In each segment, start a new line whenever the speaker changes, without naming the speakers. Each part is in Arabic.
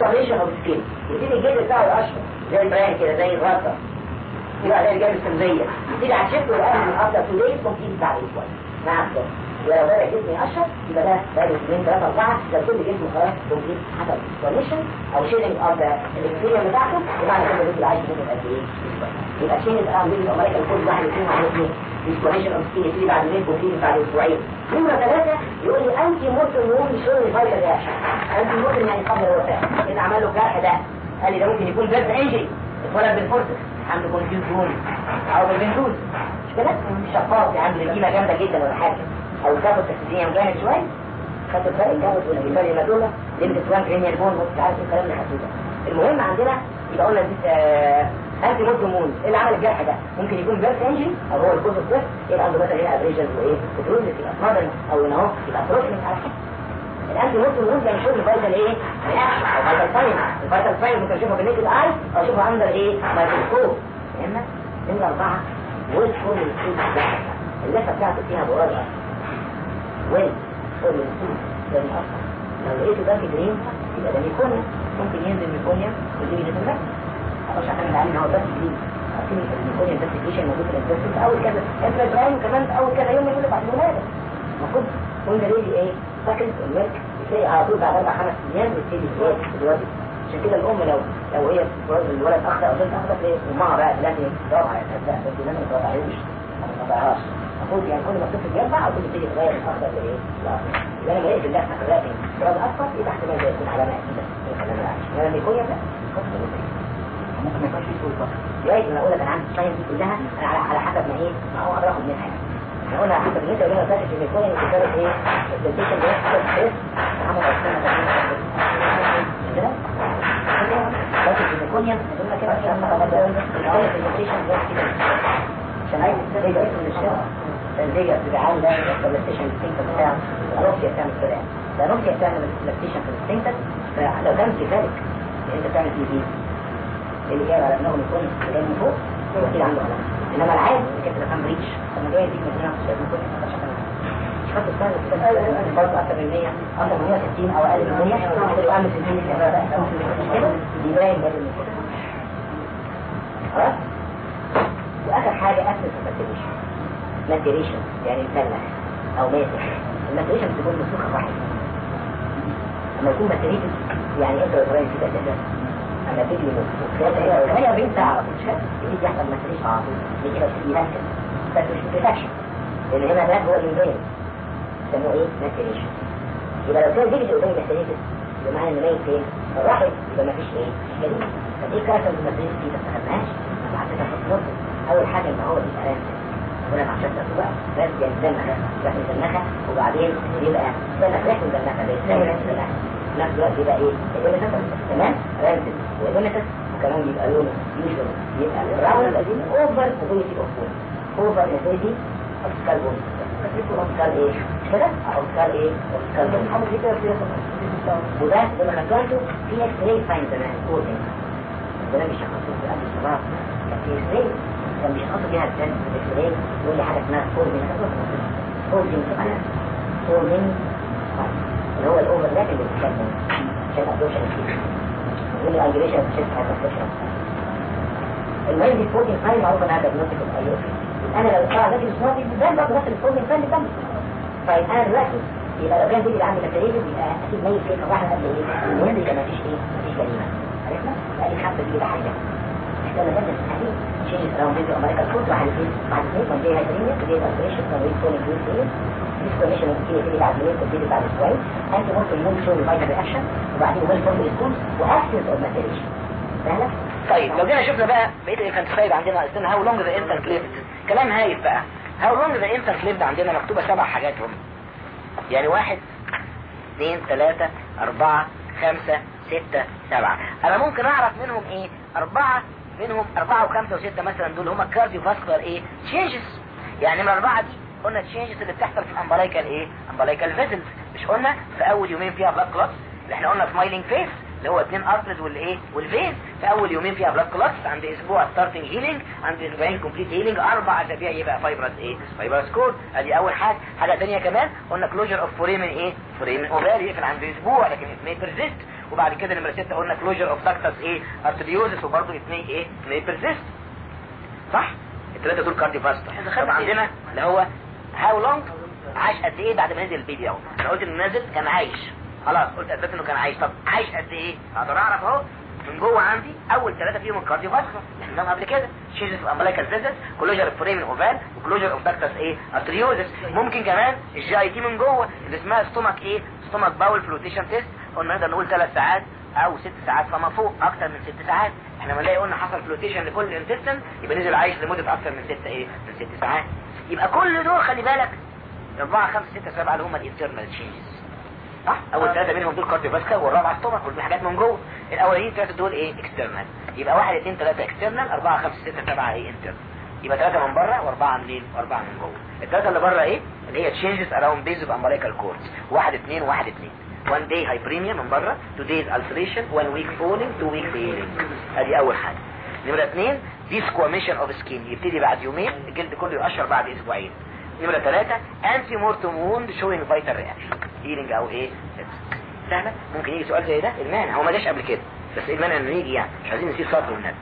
فورميشن اوف سكين يبتدي الجلد بتاعه يقشر زي البران كده زي الغطا. يبقى زي الجلد السمزيه يبتدي على من افضل تو ليس ممكن بعد شوية. مع الصوت يبقى لو بدأ جسمي يقشر يبقى ده بقى اثنين ثلاثة أربعة. ده كل جسمه خلاص كومبليت حصل فورميشن أو شيلنج أوف ذا الإكسبيريا بتاعته. وبعد كده الجسم عايش منه قد إيه. يبقى شيلنج أوف ذا أمريكا كل واحد يكون على اثنين ديسكونيشن اوف سكين يبتدي بعد ويبتدي بعد أسبوعين نمرة ثلاثة يقول لي انتي موتور يوم شغل الفايتر رياكشن انتي موتور يعني قبل الوفاة. اللي عمل له جرح ده قال لي ده ممكن يكون بيرد انجري اتولد بالفورسس عنده كونفيوز بون أو بالبنتوز مش كده؟ شفاط عنده رجيمة جامدة جدا ولا حاجة. أو كابو تكسيديا جامد شوية. خدت الفرق الكابوس والجبال المدولة ليمت سوان كريميال بون مش عارف الكلام اللي حسوده المهم عندنا يبقى قلنا انتي مود اللي عمل الجرح ده؟ ممكن يكون بيرث انجري أو هو الكوز اوف يبقى عنده مثلا؟ هنا ابريجنز وإيه بتروزس يبقى مادن أو هنا اهو يبقى بروتين على كده الانتي مود ده شغل فايتال إيه فايتال ساين الفايتال ساين ممكن اشوفها بالنيكد اي أو اشوفها اندر إيه؟ مايكروسكوب فهمنا؟ نمرة أربعة. ويل فول الفود اللفة بتاعته فيها برادة ويل فول الفود ده؟ لو لقيته ده في جرين يبقى ده ميكونيا. ممكن ينزل ميكونيا ويجيب نتمرك مش إحنا متعلمين هو بس جديد عارفين يكون الانفستيجيشن موجود في الانفستيجيشن في أول كذا. انت إبراهيم كمان في أول كذا يوم يقول لك بعد الولاده المفروض قلنا ليه؟ إيه؟ سكند الملك. تلاقي على طول بعد أربع خمس أيام بتبتدي إيه الوالد عشان كده الأم لو لو هي الولد أخطأ أو بنت أخطأ تلاقي أمها بقى لازم تدور على الاسباب بس لازم ما تقطعيوش ما تقطعهاش المفروض يعني كل ما الطفل يرفع أو تبتدي تغير الاخضر لايه؟ يبقى أنا لقيت اللحمه خلاكي درجه اصفر يبقى احتمال ده يكون علامة اكيده الكلام ده لما يكون يبدأ. ممكن ما يكونش فيه سلطة لغاية ما أقول لك أنا عندي الساين دي كلها على, على حسب ما إيه ما هو اقراه منها يعني إحنا قلنا حسب ان انت قلنا فاكر في الكون ان كتابة إيه السلسيشن ده يحصل ستريس عمل عشان كده في الكونيا قلنا كده عشان ما قبل السلسيشن ده كده عشان عايز تستفيد ده اسم الشغل تنزيل بتعال ده السلسيشن السينكر بتاع الروسيا بتعمل كده ده روسيا بتعمل السلسيشن في السينكر فلو كان كذلك انت تعمل تي في اللي جاي على انهم يكون جاي من فوق هو أكيد عنده علامه إنما العادي اللي كانت تفهم ريتش لما جاي يديك من هنا انت عشان مش خدت السنة كده برضه أكتر من 100 أكتر من 160 أو أقل من 100 تبقى عامل 60 كده دي باين بدل من كده؟ خلاص؟ وآخر حاجة اسس الماتيريشن. ماتيريشن يعني مفلح أو ماسك الماتيريشن بتكون مسلوخه واحدة لما يكون ماتيريشن يعني أنت وابراهيم كده كده أنا من هي بنت ساعة مش دي يحصل مسريش على طول دي كده يركز بس مش بتفكشن لأن هنا ده هو الانجرين يسموه إيه مسريشن يبقى لو كان ديجي قدامي مسريش يبقى معنى انه ميت فين الواحد يبقى ما فيش إيه جديد إيه كارثه المسريش دي ما استخدمهاش ما حطيتها في النص اول حاجة ان هو راسم ولا عشان بقى بس يتزنخ يروح يتزنخها وبعدين يبقى ريحه مزنخه بيتزنخ ريحه نفس الوقت يبقى إيه تمام؟ رانتد واليونيتس وكمان يبقى لونه يوجوال يبقى الراوند القديم أوفر موبيليتي اوف أوفر موبيليتي اوف سكال بون اوف سكال إيه؟ كده؟ أو سكال إيه اوف سكال بون حاجة كده وده لما خدته في إكس راي ساين زمان كودنج ده مش هخصصه في قبل الصباح كان في إكس راي كان بيشخصوا بيها الجن في الاكس راي يقول لي حاجة اسمها فورمين فورمين فورمين اللي هو الاوفرلاب اللي بيتكلم. عشان ادوشن يقول لي انجليشن شيفت هايبرتنشن المهم دي فوتين فايل معروف انها دايجنوستيك اوف ايوفي أنا لو طلع ذاتي مش نوتي ده برضه نفس الفوتين كمل طيب أنا دلوقتي يبقى لو دي اللي عندي ماتريال يبقى أكيد ميت فيه واحد قبل إيه المهم يبقى مفيش إيه مفيش جريمه عرفنا؟ لي حبه كده حاجة إحنا نزلنا في الحديث شيء اراوند فيديو أمريكا فود واحد اثنين بعد اثنين كان جاي هايبرينيا كان جاي اوبريشن كان جاي فونيك ديسكونيشن ممكن يبتدي بعد تبتدي بعد أسبوعين انت ممكن يوم شغل رياكشن وبعدين ويل فورم ريسبونس واكسس اوف ماتيريشن سهله طيب لو جينا شفنا بقى بقية الانفانتسايد عندنا قلنا هاو لونج ذا انفانت ليفد كلام هايف بقى. how long the infant lived عندنا مكتوبة سبع حاجات هم. يعني واحد اثنين ثلاثة أربعة خمسة ستة سبعة. أنا ممكن أعرف منهم إيه؟ أربعة منهم أربعة وخمسة وستة مثلا دول هم cardiovascular إيه؟ changes يعني من الأربعة دي قلنا ال changes اللي بتحصل في ال umbilical إيه؟ umbilical vessels مش قلنا في أول يومين فيها blood clots اللي إحنا قلنا smiling face اللي هو اتنين arteries والايه وال vein في أول يومين فيها blood clots عند أسبوع starting healing عند أسبوعين complete healing أربع أسابيع يبقى fibrous إيه؟ fibrous cord أدي أول حاجة. حاجة ثانية كمان قلنا closure of foramen إيه؟ foramen ovale يقفل عند أسبوع لكن it may persist
وبعد كده نمرة 6 قلنا closure of ductus إيه؟ arteriosus وبرضه it may إيه؟ it may persist صح؟ الثلاثه دول cardiovascular عندنا اللي هو how long عاش قد إيه بعد ما نزل البيبي اهو أنا قلت إنه نازل كان عايش. خلاص قلت اثبت إنه كان عايش. طب عايش قد إيه؟ أقدر أعرف أهو. من جوه عندي أول ثلاثة فيهم ال cardiovascular إحنا قبل كده. changes umbilical vessels closure foramen ovale و closure of ductus إيه arteriosus ممكن كمان. ال GIT من جوه. اللي اسمها stomach إيه stomach bowel flotation test قلنا نقدر نقول ثلاث ساعات أو ست ساعات فما فوق. أكتر من ست ساعات. إحنا لما نلاقي قلنا حصل flotation لكل intestine يبقى نزل عايش لمدة أكتر من ست إيه؟ من ست ساعات. يبقى كل دول خلي بالك أربعة خمسة ستة سبعة اللي هم ال internal changes صح؟ أول ثلاثة منهم دول cardiovascular والرابعة stomach كل حاجات من جوه. الاولين ثلاثة دول إيه؟ external يبقى واحد اثنين ثلاثة external أربعة خمسة ستة سبعة إيه؟ internal يبقى ثلاثة من بره وأربعة منين؟ وأربعة من جوه. الثلاثة اللي بره إيه؟ اللي هي changes around base of umbilical cord واحد اثنين واحد اثنين one day hyperemia من بره two days ulceration one week falling two weeks healing. ادي أول حاجة. نمرة اثنين desquamation of skin يبتدي بعد يومين الجلد كله يقشر بعد أسبوعين. نمرة ثلاثة anti mortem wound showing vital reaction. Healing أو إيه؟ سهلة ممكن يجي سؤال زي ده المانع هو ما جاش قبل كده بس المانع إنه يجي يعني. مش عايزين نسيب سطر والنبي.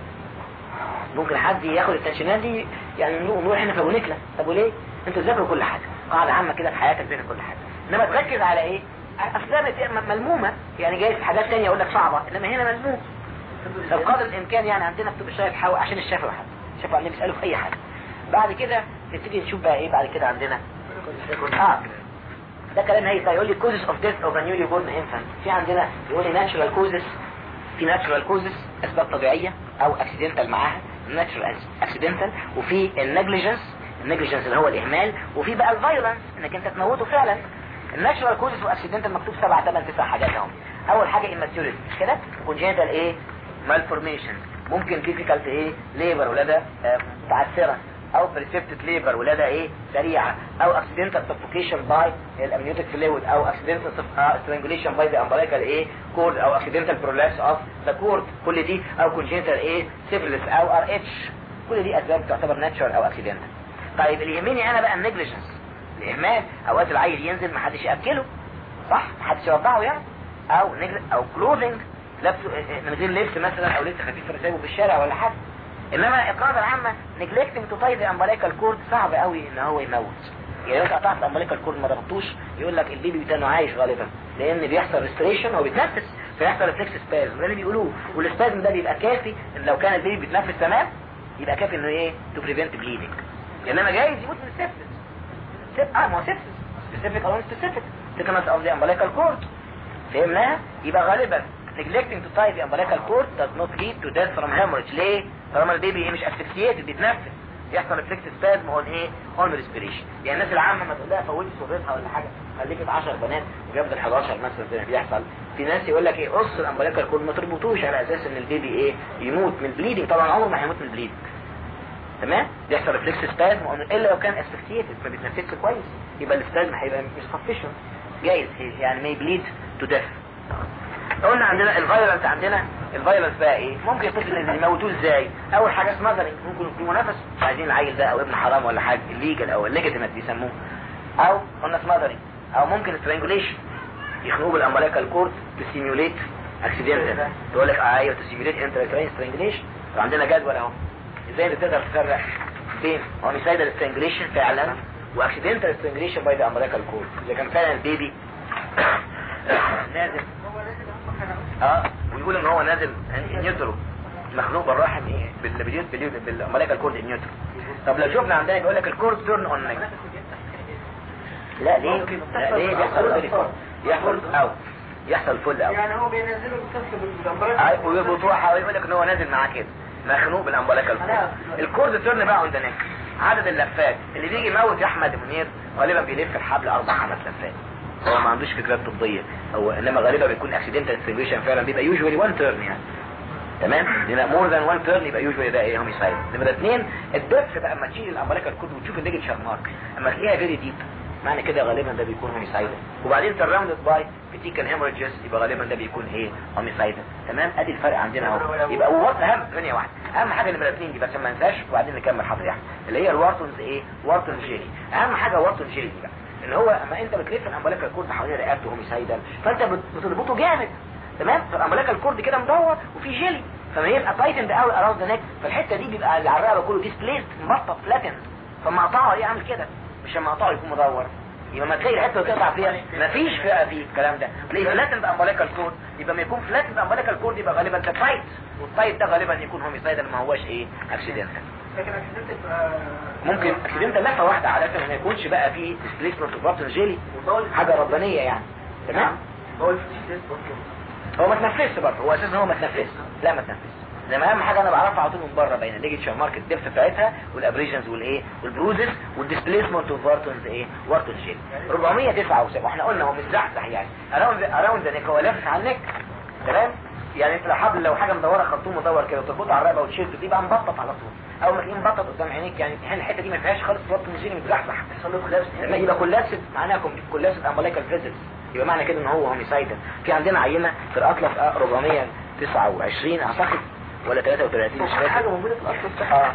ممكن حد ياخد التنشنات دي يعني نروح إحنا فبونكلا طب وليه؟ أنتوا تذاكروا كل حاجة. قاعدة عامة كده في حياتك بين كل حاجة. إنما تركز على إيه؟ افلام ملمومة يعني جاي في حاجات تانية أقول لك صعبة إنما هنا ملموم. بقدر الإمكان يعني عندنا بتبقى شوية حاول عشان الشفا واحد. الشفا عندنا بيسألوا في أي حاجة. بعد كده نبتدي نشوف بقى إيه بعد كده عندنا. آه. ده كلام هيك يقول لي causes of death of a newly born infant. في عندنا يقول لي natural causes. في natural causes أسباب طبيعية أو accidental معاها. natural accidental. وفي ال negligence. ال negligence اللي هو الإهمال. وفي بقى ال violence إنك أنت تموته فعلا. ال natural causes و accidental مكتوب سبع ثمان تسع حاجات اهم أول حاجة immaturity. كده؟ congenital إيه؟ Malformation. ممكن difficult إيه؟ labour ولادة آه متعثرة. أو precipitate labour ولادة إيه؟ سريعة. أو accidental suffocation by ال amniotic fluid أو accidental strangulation by the umbilical إيه؟ cord. أو accidental prolapse of the cord. كل دي أو congenital إيه؟ syphilis. أو RH كل دي أسباب تعتبر natural أو accidental. طيب اللي يهمني أنا بقى ال negligence الإهمال أوقات العيل ينزل محدش يأكله. صح؟ محدش يرضعه يعني. أو neglect of clothing لبسه من غير لبس مثلا أو لبس خفيف سايبه في الشارع ولا حاجة. إنما القاعده العامة neglecting to tie the umbilical cord صعب قوي إن هو يموت. يعني لو قطعت umbilical cord ما ضغطوش يقول لك ال baby بتاعه عايش غالبا. لأن بيحصل respiration هو بيتنفس فيحصل reflex spasm ده اللي بيقولوه. وال spasm ده بيبقى كافي إن لو كان ال baby بيتنفس تمام يبقى كافي إنه إيه؟ to prevent bleeding إنما جايز يموت من ال sepsis سب آه ما هو sepsis specific أو specific tetanus of the umbilical cord فهمناها؟ يبقى غالبا neglecting to tie the umbilical cord does not lead to death from hemorrhage. ليه؟ طالما ال baby إيه مش asphyxiated بيتنفس يحصل reflex spasm on إيه؟ on respiration يعني الناس العامة ما تقول لها فوتي صورتها ولا حاجة. خليكي في 10 بنات وجابت ال 11 مثلا زي ما بيحصل. في ناس يقول لك إيه؟ قص ال umbilical cord ما تربطوش على أساس إن ال baby إيه؟ يموت من ال bleeding طبعا عمره ما هيموت من ال bleeding تمام؟ بيحصل reflex spasm إلا لو كان asphyxiated ما بيتنفسش كويس. يبقى ال spasm هيبقى مش sufficient جايز. يعني may bleed to death قلنا عندنا ال violence عندنا ال violence بقى إيه؟ ممكن الطفل يموتوه إزاي؟ أول حاجة smothering ممكن يكون منافس. عايزين العيل ده أو ابن حرام ولا حاجة illegal أو illegitimate بيسموه. أو قلنا smothering أو ممكن strangulation يخنقوه بال umbilical cord to simulate accidental تقول لك آه أيوه to simulate intrauterine strangulation وعندنا جدول أهو. إزاي بتقدر تفرق بين homicidal strangulation فعلا و accidental strangulation by the umbilical cord إذا كان فعلا ال baby نازل آه ويقول ان هو نازل in utero. مخنوق بالرحم إيه؟ بالبيوت بال umbilical cord in utero طب لو شفنا عندنا يقول لك ال cord turn on neck لا ليه؟ لا ليه؟ بيحصل يحصل أو يحصل فل أو
يعني هو بينزله الطفل بال umbilical
ويبطوحها ويقول لك إن هو نازل معاه كده. مخنوق بال umbilical cord ال cord turn بقى عند neck عدد اللفات. اللي بيجي يموت يا أحمد منير غالبا بيلف الحبل أربع خمس لفات. هو ما عندوش فكرات طبية. هو إنما غالبا بيكون accidental strangulation فعلا بيبقى usually 1 turn يعني. تمام؟ لأن more than 1 turn يبقى usually ده إيه homicide نمرة اثنين ال depth بقى اما تشيل ال umbilical cord وتشوف ال ligature mark. أما تلاقيها very deep معنى كده غالبا ده بيكون homicide وبعدين surrounded by petechial hemorrhages يبقى غالبا ده بيكون إيه homicide تمام؟ أدي الفرق عندنا أهو. يبقى وات أهم؟ ثانية واحدة. أهم حاجة نمرة اثنين دي بس ما ننساش وبعدين نكمل حاضر يعني. اللي هي ال Wharton's إيه؟ Wharton jelly. أهم حاجة Wharton jelly بقى. ان هو اما انت بتلف ال umbilical cord حوالين رقبته homicidal فانت بتربطه جامد. تمام؟ فال umbilical cord كده مدور وفي جيلي. فما يبقى tightened قوي around the فالحتة دي بيبقى اللي على الرقبة كله displaced مبطط flattened فما اقطعه يعمل كده. مش لما اقطعه يكون مدور. يبقى ما تلاقي الحتة اللي تقطع فيها. مفيش فئة في الكلام ده. تلاقي flattened umbilical cord يبقى ما يكون flattened umbilical cord يبقى غالبا tight وال tight ده غالبا يكون homicidal ما هوش إيه؟
accidental accident تبقى
ممكن accidental لفة واحدة عاده ما يكونش بقى فيه displacement of jelly حاجة ربانية يعني. تمام؟
هو الفيش
هو ما تنفذش برضه هو أساسا هو ما تنفذش لا ما تنفذش لما أهم حاجة أنا بعرفها على طول من بره بين ال ligature mark ال depth بتاعتها وال abrasions والإيه وال bruises وال displacement of Wharton's إيه Wharton jelly 479 وإحنا قلنا هو مش زحزح يعني. around around the neck هو لافف على ال neck. تمام؟ يعني انت لو حبل لو حاجة مدورة خرطوم مدور كده وتربطه على الرقبة وتشده يبقى مبطط على طول. ما تلاقيه مبطط قدام عينيك يعني امتحان الحتة دي ما فيهاش خالص Wharton jelly متزحزح
يحصل له
لما يبقى collapse معناها collapse umbilical vessels يبقى معنى كده إن هو homicidal في عندنا عينة في الأطلس 429 أعتقد ولا 33 مش فاكر.
حاجة موجودة في الاصل الصحي
آه.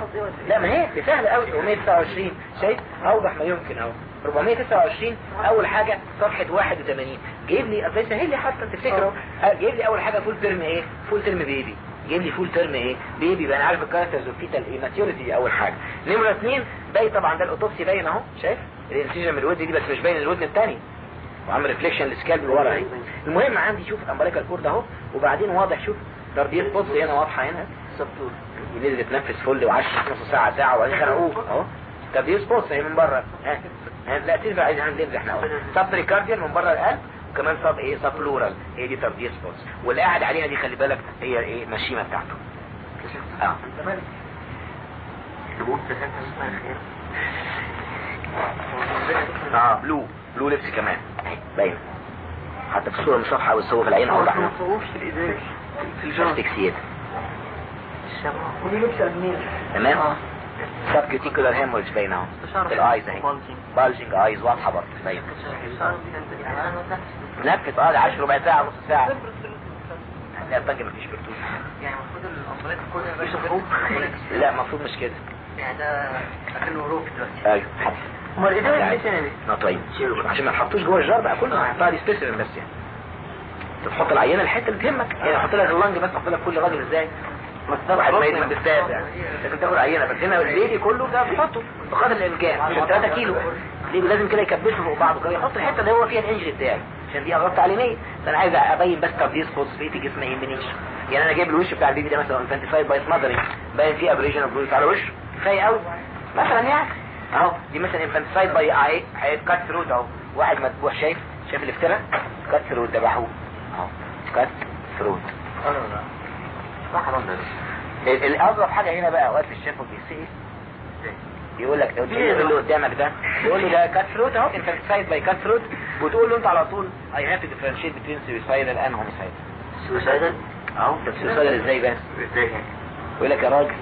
لا ما هي دي سهلة قوي 429 شايف؟ أوضح ما يمكن أهو. 429 أول حاجة صفحة 81 جايب لي زي سهل لي حتى تفتكروا؟ آه، جايب لي أول حاجة full term إيه؟ full term baby جايب لي full term إيه؟ baby بقى أنا عارف ال characters وال fetal إيه maturity دي أول حاجة. نمرة اثنين باين طبعا ده ال autopsy باين أهو شايف؟ الانسيجن من الودن دي بس مش باين الودن الثاني وعامل ريفليكشن للسكالب اللي ورا أهي. المهم عندي شوف الامبريكال كورد أهو وبعدين واضح شوف ترديد بص هنا واضحة هنا.
سبتور
ينزل يتنفس فل وعش نص ساعة ساعة وبعدين خنقوه أهو. طب دي سبوتس اهي من بره. ها لا تنفع عايز هننزل إحنا أهو. سب ريكارديال من بره القلب. وكمان سب إيه سب بلورال هي دي طب دي سبوتس واللي قاعد عليها دي خلي بالك هي إيه المشيمة بتاعته. آه.
تمام.
آه بلو بلو لبس كمان. باين. حتى في الصورة مش واضحة قوي في العين اوضح
ما تصوفش في الإيدين. في الجنب.
فيكسيت
ودي لبس ادمير
تمام. سب كيوتيكولار هيموريج باين اهو في الآيز اهي بالجنج آيز واضحة برضه باين نفس آه ده 10 ربع ساعة نص ساعة. لا الطنج مفيش برتوش
يعني المفروض الامبريت كل يشوفوه
لا المفروض مش كده.
يعني ده اكنه روك دلوقتي.
أيوه
أمال إيه ده؟ ليه تاني
آه طيب. عشان ما تحطوش جوه الجار بقى كله هحطها دي سبيسيفين بس يعني. انت تحط العينة الحتة اللي تهمك. يعني أحط لك اللنج بس أحط لك كل راجل إزاي؟ واحد ما يدمن بالساب يعني. لكن تاخد عينة. بس هنا البيبي كله ده بتحطه بقدر الإمكان. عشان 3 كيلو. ليه لازم كده يكبسه فوق بعضه كده. يحط الحتة اللي هو فيها الانجري بتاعي. عشان دي اغلط تعليميه فأنا عايز أبين بس تبديل سبوتس في جسمي ما يهمنيش يعني أنا جايب الوش بتاع ال baby ده مثلا infanticide by smothering باين فيه abrasion of bruise على وشه كفاية قوي مثلا يعني. أهو. دي مثلا infanticide by a cut throat أهو. واحد مذبوح شايف. شايف الافتراء؟ cut throat ذبحوه أهو. cut throat ال- الاغرب حاجة هنا بقى واقف الشيف وبيسال يقول لك تقول اللي قدامك ده؟ يقول له ده cut throat أهو infanticide by cut throat وتقول له أنت على طول I have to differentiate بين suicidal and homicidal
suicidal
أهو طب suicidal إزاي بس
إزاي؟
يقول لك يا راجل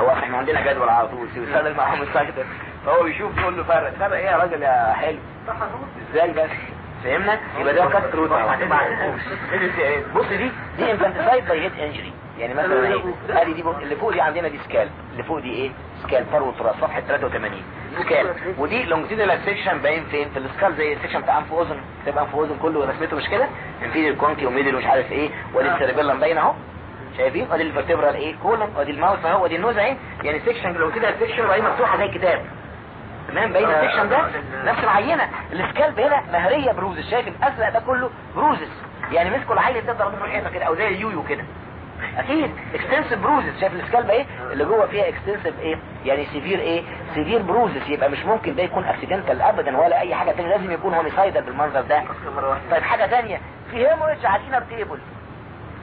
هو إحنا عندنا جدول على طول suicidal مع homicidal فهو يشوف يقول له فرق فرق إيه يا راجل يا حلو؟ إزاي بس؟ فهمنا؟ يبقى ده cut throat بص دي دي infanticide by head injury يعني مثلا إيه؟ ادي دي اللي فوق دي عندنا دي skull اللي فوق دي إيه؟ skull فروه راس صفحة 83 skull ودي longitudinal section باين فين؟ في ال skull زي ال section بتاع أنف وأذن. تبقى أنف وأذن كله رسمته مش كده؟ inferior conchae و middle ومش عارف إيه. وادي ال cerebellum باين أهو. شايفين؟ ادي ال vertebral إيه؟ column ادي ال mouth أهو. ادي ال nose اهي يعني section longitudinal section وهي مفتوحة زي كتاب. تمام باين ال section ده نفس العينة. ال scalp هنا مهرية bruises شايف الأزرق ده كله bruises يعني مسكوا العيل ده ضربته في الحيطه كده أو زي ال yo-yo كده. أكيد extensive bruises شايف ال scalp إيه؟ اللي جوه فيها extensive إيه؟ يعني severe إيه؟ severe bruises يبقى مش ممكن ده يكون accidental ابدا ولا أي حاجة تانية. لازم يكون homicidal بالمنظر ده. طيب حاجة تانية. في hemorrhage على ال inner table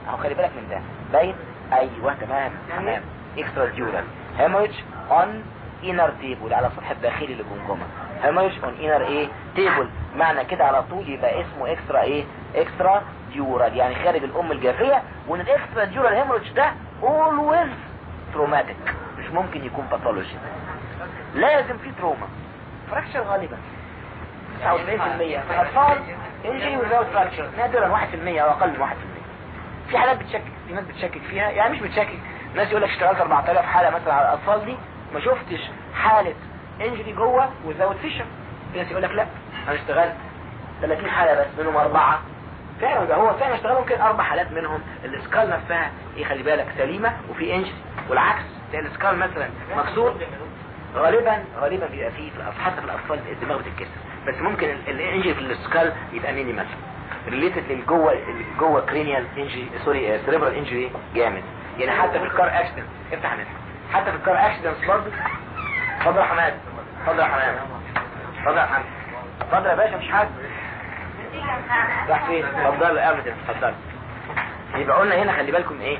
أهو خلي بالك من ده. باين؟ أيوه تمام تمام. extradural hemorrhage on inner table على السطح الداخلي للجمجمه hemorrhage on inner إيه؟ table معنى كده على طول يبقى اسمه extra إيه؟ extradural يعني خارج الأم الجافية وإن ال extradural hemorrhage ده always traumatic مش ممكن يكون pathological لازم في trauma fracture غالبا. 99% في الاطفال injury without fracture نادرا 1% أو أقل من 1% في حالات بتشكك في ناس بتشكك فيها. يعني مش بتشكك. ناس يقول لك اشتغلت 4000 حالة مثلا على الأطفال دي. ما شفتش حالة injury جوه without fissure في ناس يقول لك لا أنا اشتغلت 30 حالة بس منهم أربعة. فعلا ده هو فعلا اشتغلوا ممكن أربع حالات منهم. ال skull نفسها إيه خلي بالك سليمة وفي injury والعكس. تلاقي ال skull مثلا مكسور. غالبا غالبا بيبقى فيه في حتى في الأطفال الدماغ بتتكسر. بس ممكن ال- ال injury في ال skull يبقى minimal related للجوه جوه cranial injury sorry cerebral injury جامد. يعني حتى في ال car accident افتح نفسك حتى في ال car accident برضه اتفضل يا حماد. اتفضل يا حماد. اتفضل يا حماد. اتفضل يا باشا مش حاجة راح فين اتفضل يا أبدا اتفضل. يبقى قلنا هنا خلي بالكم إيه؟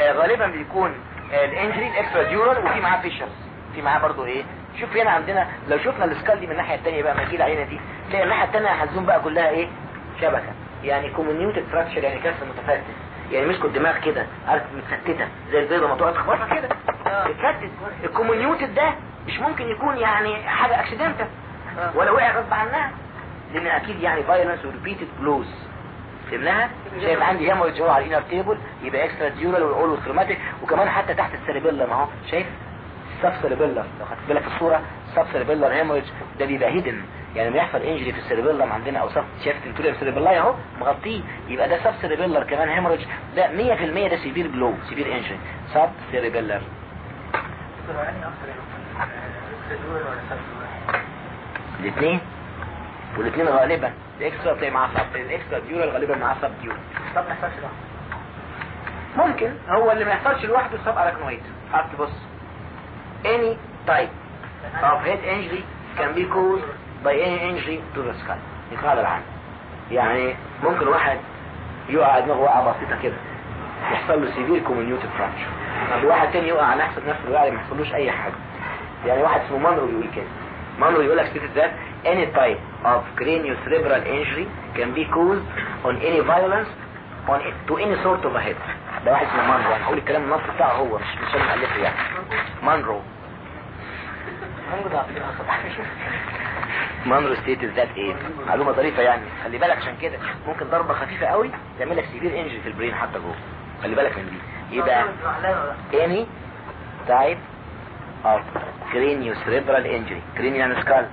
آه غالبا بيكون آه ال injury ال extradural وفي معاه fissures. في معاه برضو إيه؟ شوف هنا عندنا لو شفنا ال skull دي من الناحية الثانية بقى ما تيجي العينه دي تلاقي الناحية الثانية هتزوم بقى كلها إيه؟ شبكة. يعني comminuted fracture يعني كسر متفتت. يعني مسكوا الدماغ كده عارف متفتتة زي البيضه ما تقعد تخبطها كده. متفتت ال comminuted ده مش ممكن يكون يعني حاجة accidental ولا وقع غصب عنها لأن أكيد يعني violence و repeated blows فهمناها؟ شايف عندي hemorrhage هو على ال inner table يبقى extradural و always traumatic وكمان حتى تحت ال cerebellum أهو. شايف؟ sub cerebellum لو خدت بالك الصورة sub cerebellum hemorrhage ده بيبقى hidden يعني لما يحصل injury في ال cerebellum عندنا أو sub شايف ال tentorium cerebelli أهو مغطيه. يبقى ده subcerebellar كمان hemorrhage ده 100% ده severe blow severe injury subcerebellar الاثنين؟ والاثنين غالبا. ال extra تلاقي معاه sub. ال extradural غالبا معاه subdural
طب ما يحصلش
ممكن. هو اللي ما يحصلش لوحده subarachnoid any type of head injury can be caused by any injury to the skull. دي قاعدة العامة يعني ممكن واحد يقع دماغه وقعة بسيطة كده. يحصل له severe comminuted fracture طب واحد تاني يقع على نفس نفس الوقعة ما يحصلوش أي حاجة. يعني واحد اسمه مانرو بيقول كده. مانرو يقول لك stated that any type of craniocerebral injury can be caused on any violence on to any sort of a head. ده واحد اسمه مانرو أنا هقول الكلام النص بتاعه هو مش مش أنا مؤلفه يعني. مانرو مانرو stated that إيه معلومة ظريفة يعني. خلي بالك عشان كده. ممكن ضربة خفيفة قوي تعمل لك severe injury في ال brain حتى جوه. خلي بالك من دي يبقى any type of craniocerebral injury cranial يعني skull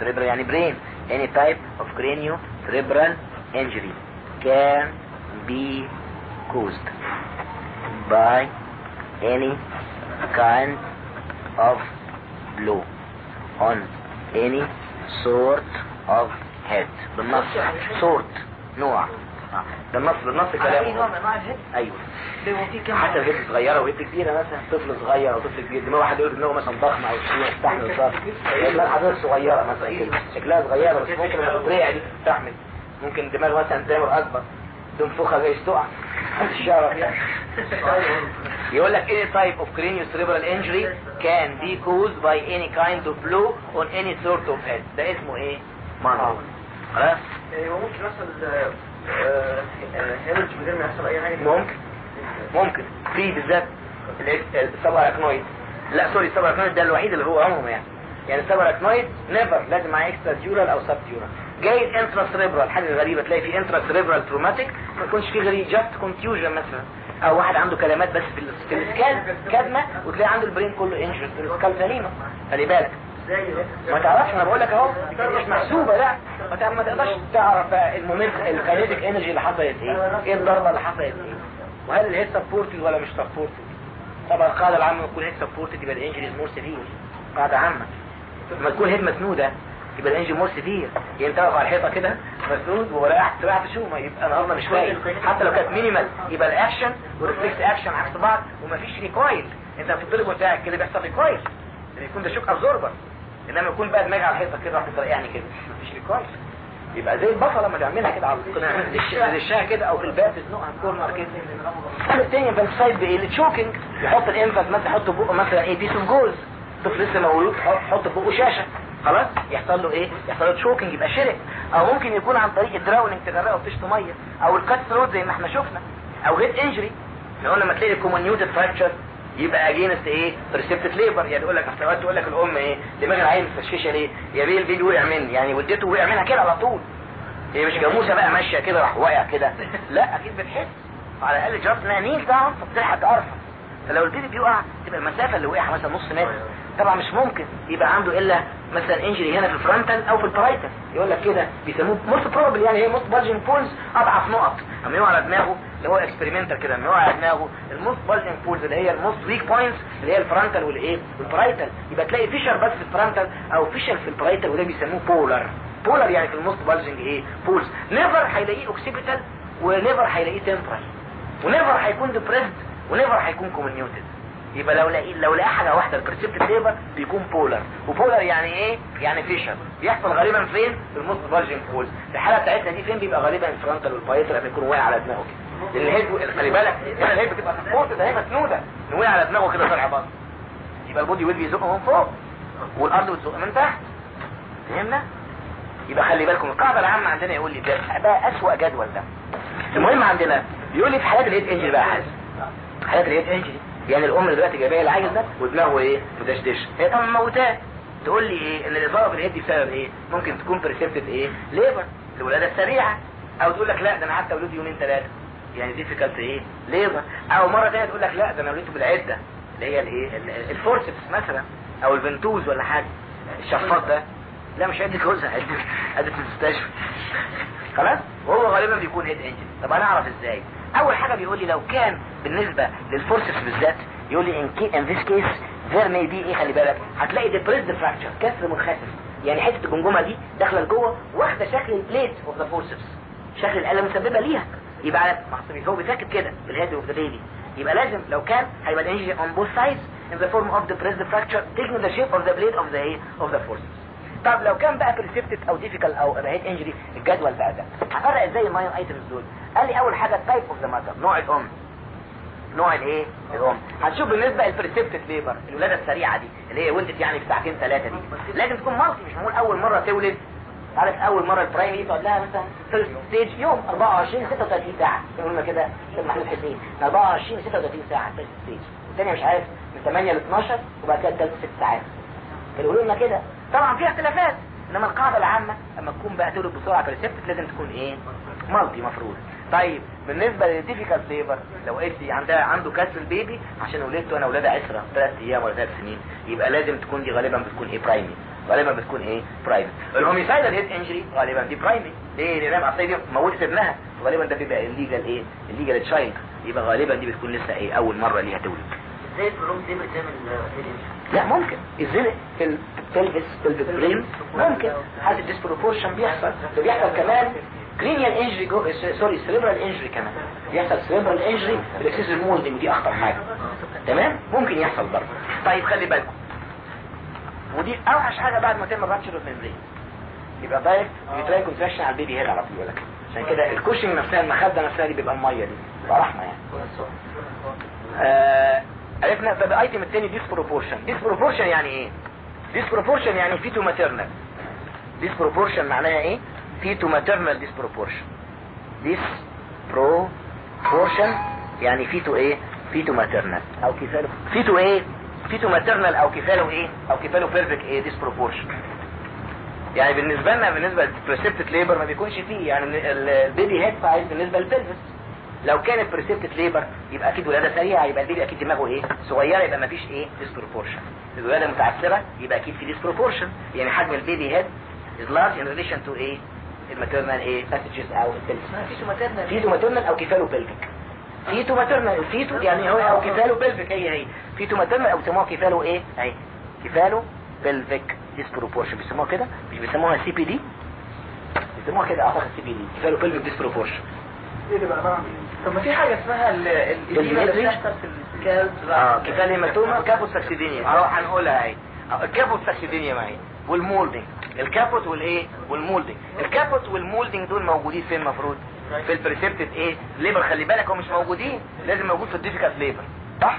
cerebral يعني brain any type of craniocerebral injury can be caused by any kind of blow on any sort of head بالنص sort نوع آه. بالنص بالنص
أي نوع
كلامه
من أنواع الهيد؟ أيوه. هو
حتى الهيد صغيرة وهيد كبيرة مثلا طفل صغير أو طفل كبير. دماغ واحد يقول دماغه مثلا ضخمه أو شوية تستحمل الضغط دماغ حضرتك صغيرة مثلا كده. شكلها صغيرة بس ممكن لما تتريع دي تستحمل. ممكن دماغ مثلا تامر أكبر. تنفخها زي تقع. الشرف يعني. يقول لك any type of craniocerebral injury can be caused by any kind of blow on any sort of head. ده اسمه إيه؟ مانرو خلاص؟
وممكن يحصل هيمج من غير ما يحصل أي حاجة.
ممكن. ممكن. في بالذات ال subarachnoid لا sorry ال subarachnoid ده الوحيد اللي هو عمره يعني. يعني ال subarachnoid never لازم معاه extradural أو subdural جاي intracerebral حاجة غريبة تلاقي في intracerebral traumatic ما يكونش في غير just contusion مثلا. أو واحد عنده كدمات بس في ال- في ال skull كدمه وتلاقي عنده ال brain كله injured ال skull سليمة. خلي بالك. ما تعرفش أنا بقول لك اهو مش محسوبة لا ما تقدرش تعرف ال moment ال kinetic energy اللي حصلت إيه إيه الضربة اللي حصلت إيه. وهل ال head supported ولا مش supported؟ طبعا القاعده العامة يكون head supported يبقى ال injury more severe قاعدة عامة. لما تكون head مسنودة يبقى ال injury more severe يعني انت واقف على الحيطة كده مسنود ورايح رايح تشومه يبقى النهارده مش فايق حتى لو كانت minimal يبقى ال action وال reflex action عكس بعض ومفيش recoil انت بتضرب وانت قاعد كده بيحصل recoil يكون ده shock absorber إنما يكون بقى دماغي على الحيطة كده راح يعني كده. مفيش recoil يبقى زي البصلة لما تعملها كده على القناع تدشها كده أو في الباب تزنقها corner كده. الثانية infanticide by إيه ال choking يحط ال infant مثلا يحط في بقه مثلا إيه piece of gauze طفل لسه مولود يحط في بقه شاشة. خلاص؟ يحصل له إيه؟ يحصل له choking يبقى شرق أو ممكن يكون عن طريق ال drowning تغرقه في طشت مية. أو ال cut throat زي ما إحنا شفنا. أو head injury إحنا قلنا لما تلاقي ال comminuted fracture يبقى against إيه؟ precipitated labor يعني يقول لك أصل أوقات تقول لك الأم إيه؟ دماغ العيل مفششه ليه؟ يا بيه العيل وقع مني. يعني وديته وقع منها كده على طول. هي مش جاموسة بقى ماشية كده راح واقع كده. لا أكيد بتحس. على الأقل جرس إنها kneel down فبتلحق تقرفه فلو ال baby بيقع تبقى المسافة اللي وقعها مثلا نص متر. طبعا مش ممكن يبقى عنده إلا مثلا injury هنا في ال frontal أو في ال parietal يقول لك كده بيسموه most probable يعني هي most bulging poles أضعف نقط. أما يقع على دماغه اللي هو experimental كده اما يقع على دماغه ال most bulging poles اللي هي ال most weak points اللي هي ال frontal والإيه؟ وال parietal يبقى تلاقي fissure بس في ال frontal أو fissure في ال parietal وده بيسموه polar polar يعني في ال most bulging إيه؟ poles never هيلاقيه occipital و never هيلاقيه temporal و never هيكون depressed و never هيكون comminuted يبقى لو لقي لو لقى حاجة واحدة ال precipitate labour بيكون polar و polar يعني إيه؟ يعني fissure بيحصل غالبا فين؟ في ال most bulging pole في الحالة بتاعتنا دي فين؟ بيبقى غالبا ال frontal وال parietal لما يكون واقع على دماغه كده. ال head خلي بالك هنا ال head بتبقى supported هي مسنوده ان وقع على دماغه كده طالع بره يبقى ال body weight بيزقه من فوق والأرض بتزق من تحت. فهمنا؟ يبقى خلي بالكم القاعدة العامة عندنا يقول لي ده بقى أسوأ جدول ده. المهم عندنا بيقول لي في حالات ال head injury بقى حاجة حالات ال head injury يعني الأم دلوقتي جايبه العيل ده ودماغه إيه؟ مدشدش هي طبعا موتاه. تقول لي إيه؟ إن الإصابة بال head دي بسبب إيه؟ ممكن تكون precipitate إيه؟ labour الولادة السريعة. أو تقول لك لا ده أنا قعدت اولد يومين ثلاثة يعني difficult إيه؟ labour أو مرة ثانية تقول لك لا ده أنا ولدته بالعدة. اللي هي الإيه؟ ال- ال forceps مثلا. أو ال ventouse ولا حاجة. الشفاط ده. لا مش عده جوزها عده عده المستشفى خلاص؟ وهو غالبا بيكون head injury طب أنا أعرف إزاي؟ أول حاجة بيقول لي لو كان بالنسبة لل forceps بالذات يقول لي in ca- in this case there may be إيه خلي بالك هتلاقي depressed fracture كسر منخسف يعني حتة الجمجمة دي داخلة لجوه واخدة شكل ال blade of the forceps شكل الآلة مسببه ليها. يبقى على هو بيتأكد كده بال head of the baby يبقى لازم لو كان هيبقى ال injury on both sides in the form of depressed fracture the shape of the blade of the إيه of the forceps طب لو كان بقى precipitate أو difficult أو head injury الجدول بقى ده. هفرق إزاي ال main items دول. قال لي أول حاجة type of the mother نوع الأم. نوع الإيه؟ الأم. هنشوف بالنسبة لل precipitate labour الولادة السريعة دي اللي هي ولدت يعني في ساعتين ثلاثة دي. لازم تكون multi مش معقول أول مرة تولد. عارف أول مرة ال primi تقعد لها مثلا first stage يوم 24 36 ساعة. يقول لنا كده محمود حسين. 24 36 ساعة first stage الثانية مش عارف من 8 ل 12 وبعد كده الثالثه 6 ساعات. كانوا يقولوا لنا كده. طبعا في اختلافات. إنما القاعدة العامة لما تكون بقى تولد بسرعة precipitate لازم تكون إيه؟ multi مفروض. طيب بالنسبة لل difficult labour لو قلت عندها عنده كسر ال baby عشان ولدته أنا ولاده عسره ثلاث أيام ولا ثلاث سنين يبقى لازم تكون دي غالبا بتكون إيه؟ primi غالبا بتكون إيه؟ primi ال homicidal head injury غالبا دي primi ليه؟ لأن اصل دي موتت ابنها. غالبا ده بيبقى illegal إيه؟ illegal child يبقى غالبا دي بتكون لسه إيه؟ أول مرة ليها تولد.
البروم دي
لا ممكن. الزنق في ال pelvis في ال brim ممكن. هذا ال disproportion بيحصل؟ ده بيحصل كمان cranial injury جو sorry cerebral injury كمان. بيحصل cerebral injury في ال excess ال moulding دي أخطر حاجة. تمام؟ ممكن يحصل برضه. طيب خلي بالكم. ودي أوحش حاجة بعد ما تعمل rupture of membrane يبقى direct بيتلاقي contraction على ال baby head على طول ولا كده عشان كده ال cushion نفسها المخدة نفسها دي بيبقى المية دي بيبقى رحمة يعني. آه عرفنا ده ال item الثاني disproportion disproportion يعني إيه؟ disproportion يعني feto-maternal disproportion معناها إيه؟ feto-maternal disproportion disproportion يعني feto إيه؟ feto-maternal أو cephalo. feto إيه؟ feto-maternal أو cephalo إيه؟ أو cephalo pelvic إيه؟ disproportion يعني بالنسبة لنا بالنسبة لل precipitate labour ما بيكونش فيه يعني ال- baby head size بالنسبة لل pelvis لو كانت precipitate labour يبقى أكيد ولادة سريعة يبقى ال baby أكيد دماغه إيه؟ صغيرة يبقى ما فيش إيه؟ disproportion الولادة متعثرة يبقى أكيد في disproportion يعني حجم ال baby head is large in relation to إيه؟ ال maternal إيه؟ passages أو
ال pelvis
feto-maternal feto-maternal أو cephalo pelvic feto-maternal ال feto يعني هو أو cephalo pelvic هي هي. feto-maternal أو بيسموها cephalo إيه؟ اهي cephalo pelvic disproportion بيسموها كده؟ مش بيسموها CPD بيسموها كده أعتقد CPD cephalo pelvic disproportion
طب ما في حاجة اسمها ال- الإديمة اللي؟ بتحصل في ال
scalp آه cephalohematoma caput succedaneum. اهو هنقولها أهي. ال caput succedaneum معي وال moulding. ال caput والإيه؟ وال moulding. ال caput وال moulding دول موجودين فين المفروض في ال precipitate إيه؟ labour. خلي بالك هم مش موجودين. لازم موجود في ال difficult labour. صح؟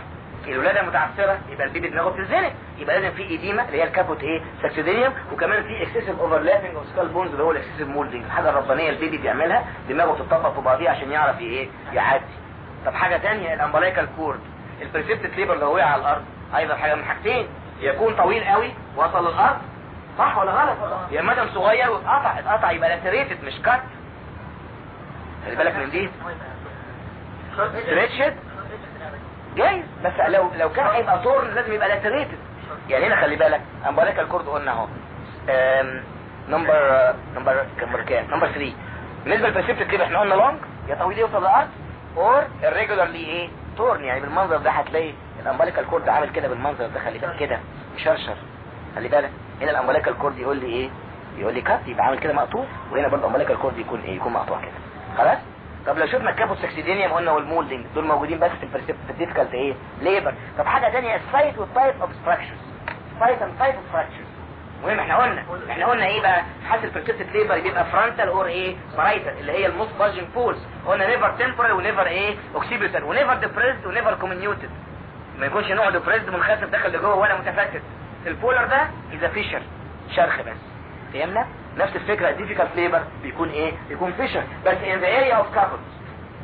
الولادة متعثرة يبقى ال baby دماغه بتتزنق يبقى لازم في edema اللي هي ال caput إيه؟ succedaneum وكمان في excessive overlapping of skull bones اللي هو ال excessive moulding الحاجة الربانية ال baby بيعملها دماغه بتطبق في بعضيها عشان يعرف إيه؟ يعدي. طب حاجة ثانية ال umbilical cord ال precipitate labour لو وقع على الأرض. أيضا حاجة من حاجتين يكون طويل قوي وصل للأرض. صح ولا غلط؟ يا إما صغير واتقطع اتقطع يبقى lacerated مش cut خلي بالك من دي. stretched جايز. بس لو لو كان هيبقى torn لازم يبقى lacerated يعني هنا خلي بالك umbilical cord قلنا أهو. number number number كام؟ number 3 بالنسبة لل precipitate كده إحنا قلنا long يا طويل يوصل للارض or irregularly إيه؟ torn يعني بالمنظر ده هتلاقي ال umbilical cord عامل كده بالمنظر ده خلي بالك كده. مشرشر. خلي بالك. هنا ال umbilical cord regularly إيه؟ regularly cut يبقى عامل كده مقطوع. وهنا برضه ال umbilical cord يكون إيه؟ يكون مقطوع كده. خلاص؟ طب لو شفنا ال caput succedaneum قلنا وال moulding دول موجودين بس في ال precipitate إيه؟ labour طب حاجة ثانية ال site وال type of fractures site and type of fractures المهم إحنا قلنا إحنا قلنا إيه بقى؟ حاسس ال precipitate labour بيبقى frontal or إيه؟ parietal اللي هي ال most bulging poles قلنا never temporal و never إيه؟ occipital و never depressed و never comminuted ما يكونش نوع depressed منخسف داخل لجوه ولا متفتت ال polar ده is a fissure شرخ بس. فهمنا؟ نفس الفكرة ال difficult labour بيكون إيه؟ بيكون fissure بس in the area of caput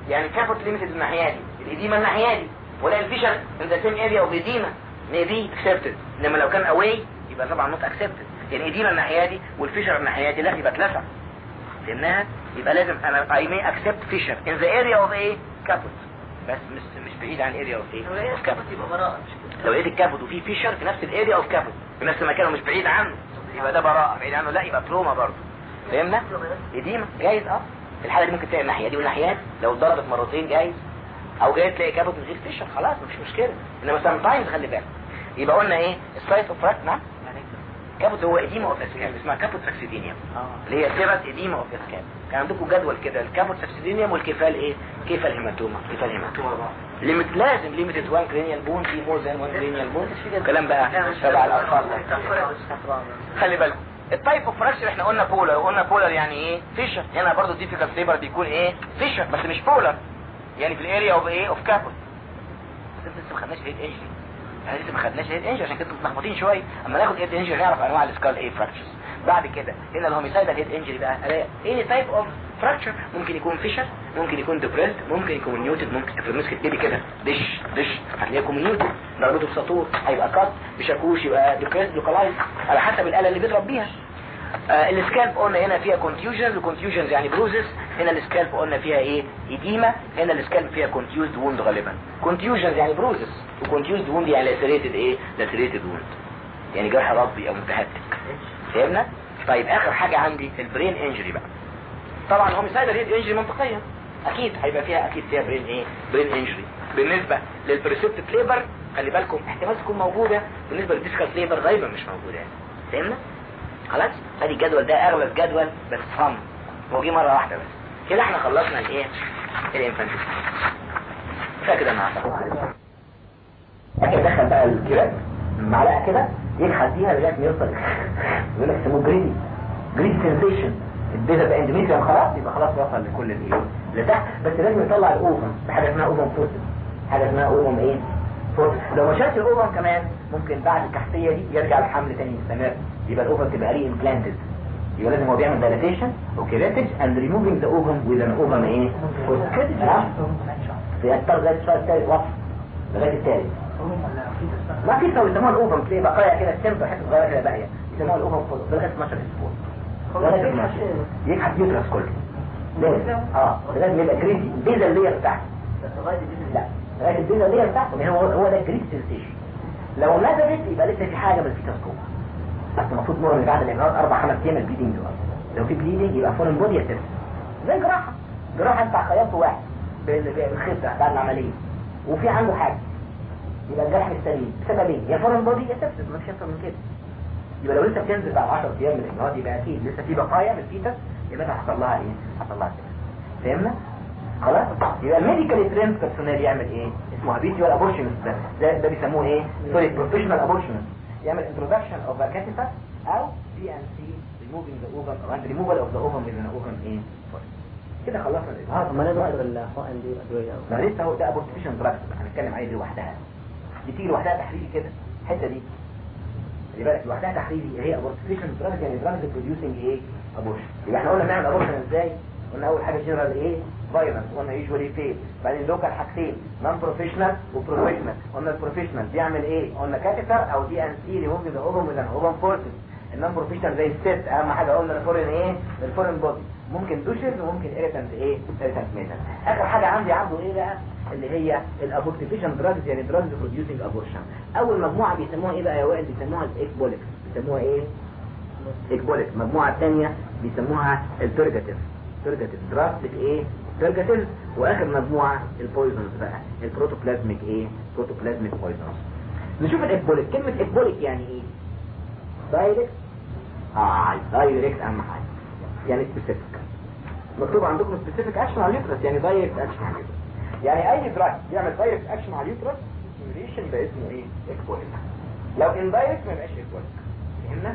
يعني caput limited الناحية دي. ال oedema الناحية دي. ولا ال fissure in the same area of oedema maybe accepted. إنما لو كان away يبقى طبعا not accepted. يعني oedema الناحية دي وال fissure الناحية دي لا يبقى اتلسع. فهمناها؟ يبقى لازم أنا I may accept fissure in the area of a caput بس مش مش بعيد عن area of a of caput
يبقى براءة.
لو لقيت ال caput وفي fissure في نفس ال area of caput في نفس المكان ومش بعيد عنه. يبقى ده براءة. بعيد عنه لا يبقى trauma برضه. فهمنا؟ oedema جايز آه. في الحالة دي ممكن تلاقي الناحية دي والناحيات لو اتضربت مرتين جايز. أو جاي تلاقي caput من غير fissure خلاص مفيش مشكلة. إنما sometimes خلي بالك. يبقى قلنا إيه؟ ال site of fracture نعم. caput هو oedema of scalp اسمها caput succedaneum اللي هي سيرت oedema of scalp كان عندكم جدول كده ال caput succedaneum وال cephal إيه؟ cephalhematoma. cephalhematoma. limit لازم limited 1 cranial bone في more than 1 cranial bone كلام بقى تبع الأطفال. خلي بالكم. ال type of fracture إحنا قلنا polar وقلنا polar يعني إيه؟ fissure هنا برضو ال difficult labour بيكون إيه؟ fissure بس مش polar يعني في ال area of إيه؟ of بس لسه ما خدناش head injury إحنا لسه ما خدناش head injury عشان كده متلخبطين شوية. أما ناخد head injury نعرف أنواع ال skull إيه fractures بعد كده هنا ال homicidal head injury بقى. إيه type of fracture ممكن يكون fissure ممكن يكون depressed ممكن يكون comminuted ممكن مسكت ايدي كده. دش دش. هتلاقيه comminuted ضربته بسطور هيبقى cut بشاكوش يبقى depressed localized على حسب الآلة اللي بيضرب بيها. آه ال scalp قلنا هنا فيها contusions و contusions يعني bruises هنا ال scalp قلنا فيها إيه؟ oedema هنا ال scalp فيها contused wound غالبا. contusions يعني bruises و contused wound يعني lacerated إيه؟ lacerated wound يعني جرح رضي أو متهتك. فهمنا؟ طيب آخر حاجة عندي ال brain injury بقى. طبعا homicidal head injury منطقية أكيد هيبقى فيها أكيد فيها brain إيه brain injury. بالنسبة لل precipitate labour خلي بالكم احتمال تكون موجودة. بالنسبة لل difficult labour غالبا مش موجودة. فهمنا؟ خلاص؟ أدي الجدول ده أغلب جدول بس صم هو جه مرة واحدة بس. كده إحنا خلصنا الإيه؟ الانفانتيل فاكر أنا لكن دخل بقى الكراب معلقة كده يلحد بيها لغاية ما يوصل. يقول لك اسمه جريدي جريدي سنسيشن بقى اندوميتريوم خلاص يبقى خلاص وصل لكل الايه لتحت بس لازم يطلع الاوفم بحاجه اسمها اوفم فورس حاجة اسمها اوفم إيه فورس لو ما شالش الاوفم كمان ممكن بعد الكحتية دي يرجع الحمل تاني. يستمر يبقى الاوفم تبقى ري امبلانتد يبقى لازم هو بيعمل دايلاتيشن اوكيريتج اند ريموفينج ذا اوفم وذ ان اوفم إيه فورس بيحتاج لغاية السؤال الثالث وصف لغاية الثالث ما في سوى يسموها الاوفم تلاقي بقايا كده السمبل حتة صغيرة كده باقية. يسموها الاوفم فورس لغاية 12 أسبوع. لغايه 12 يكحت يوترس كله. لازم آه لازم يبقى جريدي البيزا اللير بتاعته. لا لغاية ال basal layer بتاعته هو هو ده gritty sensation لو نزلت يبقى لسه في حاجة من ال fetus بس المفروض نور بعد الامراض أربع خمس أيام ال bleeding لو في bleeding يبقى foreign body يتم زي جراحه جراحه انت خيطت واحد. بالخيط بعد العملية. وفي عنده حاجة. يبقى الجرح مش سليم بسببين. يا foreign body يا sepsis ما فيش أكتر من كده. يبقى لو لسه بتنزل بعد 10 أيام من الامراض يبقى أكيد لسه في بقايا من ال fetus يبقى أنت حصل لها إيه؟ حصل لها كده فهمنا؟ خلاص يبقى ال medical trained personnel يعمل إيه؟ اسمه habitual abortionist ده ده, ده بيسموه إيه؟ sorry professional abortionist يعمل انترودكشن اوف ا كاتيتر أو بي ان سي ريموفينج ذا اوفم أو ريموفال اوف ذا اوفم من الاوفم إيه؟ كده خلصنا الإجهاض
آه ما أقدر الحقن دي ادويه
ما لسه هو ده abortifacient drugs هنتكلم عليه دي لوحدها دي تيجي لوحدها تحريري كده الحتة دي بالك لوحدها تحريري. هي abortifacient drugs يعني drugs producing إيه abortion يبقى إحنا قلنا بنعمل abortion إزاي؟ قلنا أول حاجة جنرال إيه؟ violence قلنا usually fail بعدين local حاجتين non professional و professional قلنا ال professional بيعمل إيه؟ قلنا كاتيتر أو دي ان سي ريموف ذا اوفم وذ اوفم فورسز النون بروفيشنال زي الست أهم حاجة قلنا ال foreign إيه؟ ال foreign body ممكن douches وممكن irritant إيه؟ irritant metal آخر حاجة عندي عنده إيه بقى؟ اللي هي ال abortifacient drugs يعني drugs producing abortion أول مجموعة بيسموها إيه بقى يا وائل؟ بيسموها ال ecbolics بيسموها إيه؟ ecbolic. المجموعة الثانية بيسموها ال purgative purgative drastic إيه؟ purgative وآخر مجموعة ال poisons بقى. ال protoplasmic إيه؟ protoplasmic poisons نشوف ال ecbolic. كلمة ecbolic يعني إيه؟ direct آه direct أهم حاجة. يعني specific مكتوب عندكم specific action على ال uterus يعني direct action على ال uterus. يعني أي drug يعمل direct action على ال uterus stimulation يبقى اسمه إيه؟ ecbolic لو indirect ما يبقاش ecbolic فهمنا؟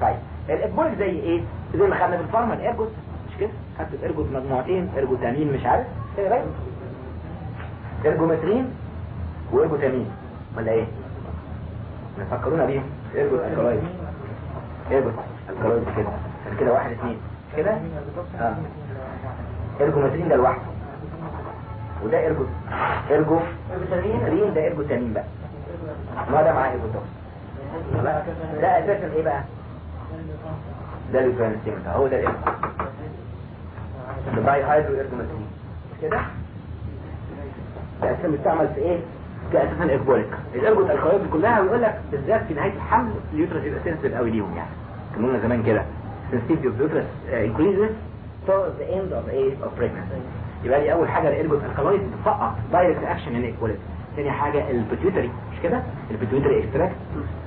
طيب ال ecbolic زي إيه؟ زي ما خدنا في ال pharma ال ergot مش كده؟ خدت ال ergot مجموعتين ergotamine مش عارف كده باين ergometrine و ergotamine ولا إيه؟ نفكرونا بيه ergot alkaloid ergot alkaloid كده كده واحد اثنين كده؟ آه. ergometrine ده لوحده. وده إرجو إرجو رين ده إرجو تانين بقى. ما ده معاه إرجو ده أساسا إيه بقى؟ ده الفرنسيم هو ده الارجو ده باي هايدرو ارجومترين كده؟ ده أساسا بيستعمل في إيه؟ كاساسا اكبوليك الإرجو الكويب كلها ويقول لك بالذات في نهاية الحمل اليوترس يبقى سنسيتيف قوي ليهم يعني. كانوا لنا زمان كده. Sensitivity of the uterus increases towards the end of age of pregnancy. يبقى دي أول حاجة الارجوت الكالويد بتسقط دايركت اكشن ان ايكواليتي ثاني حاجة البيتيوتري مش كده؟ البيتيوتري اكستراكت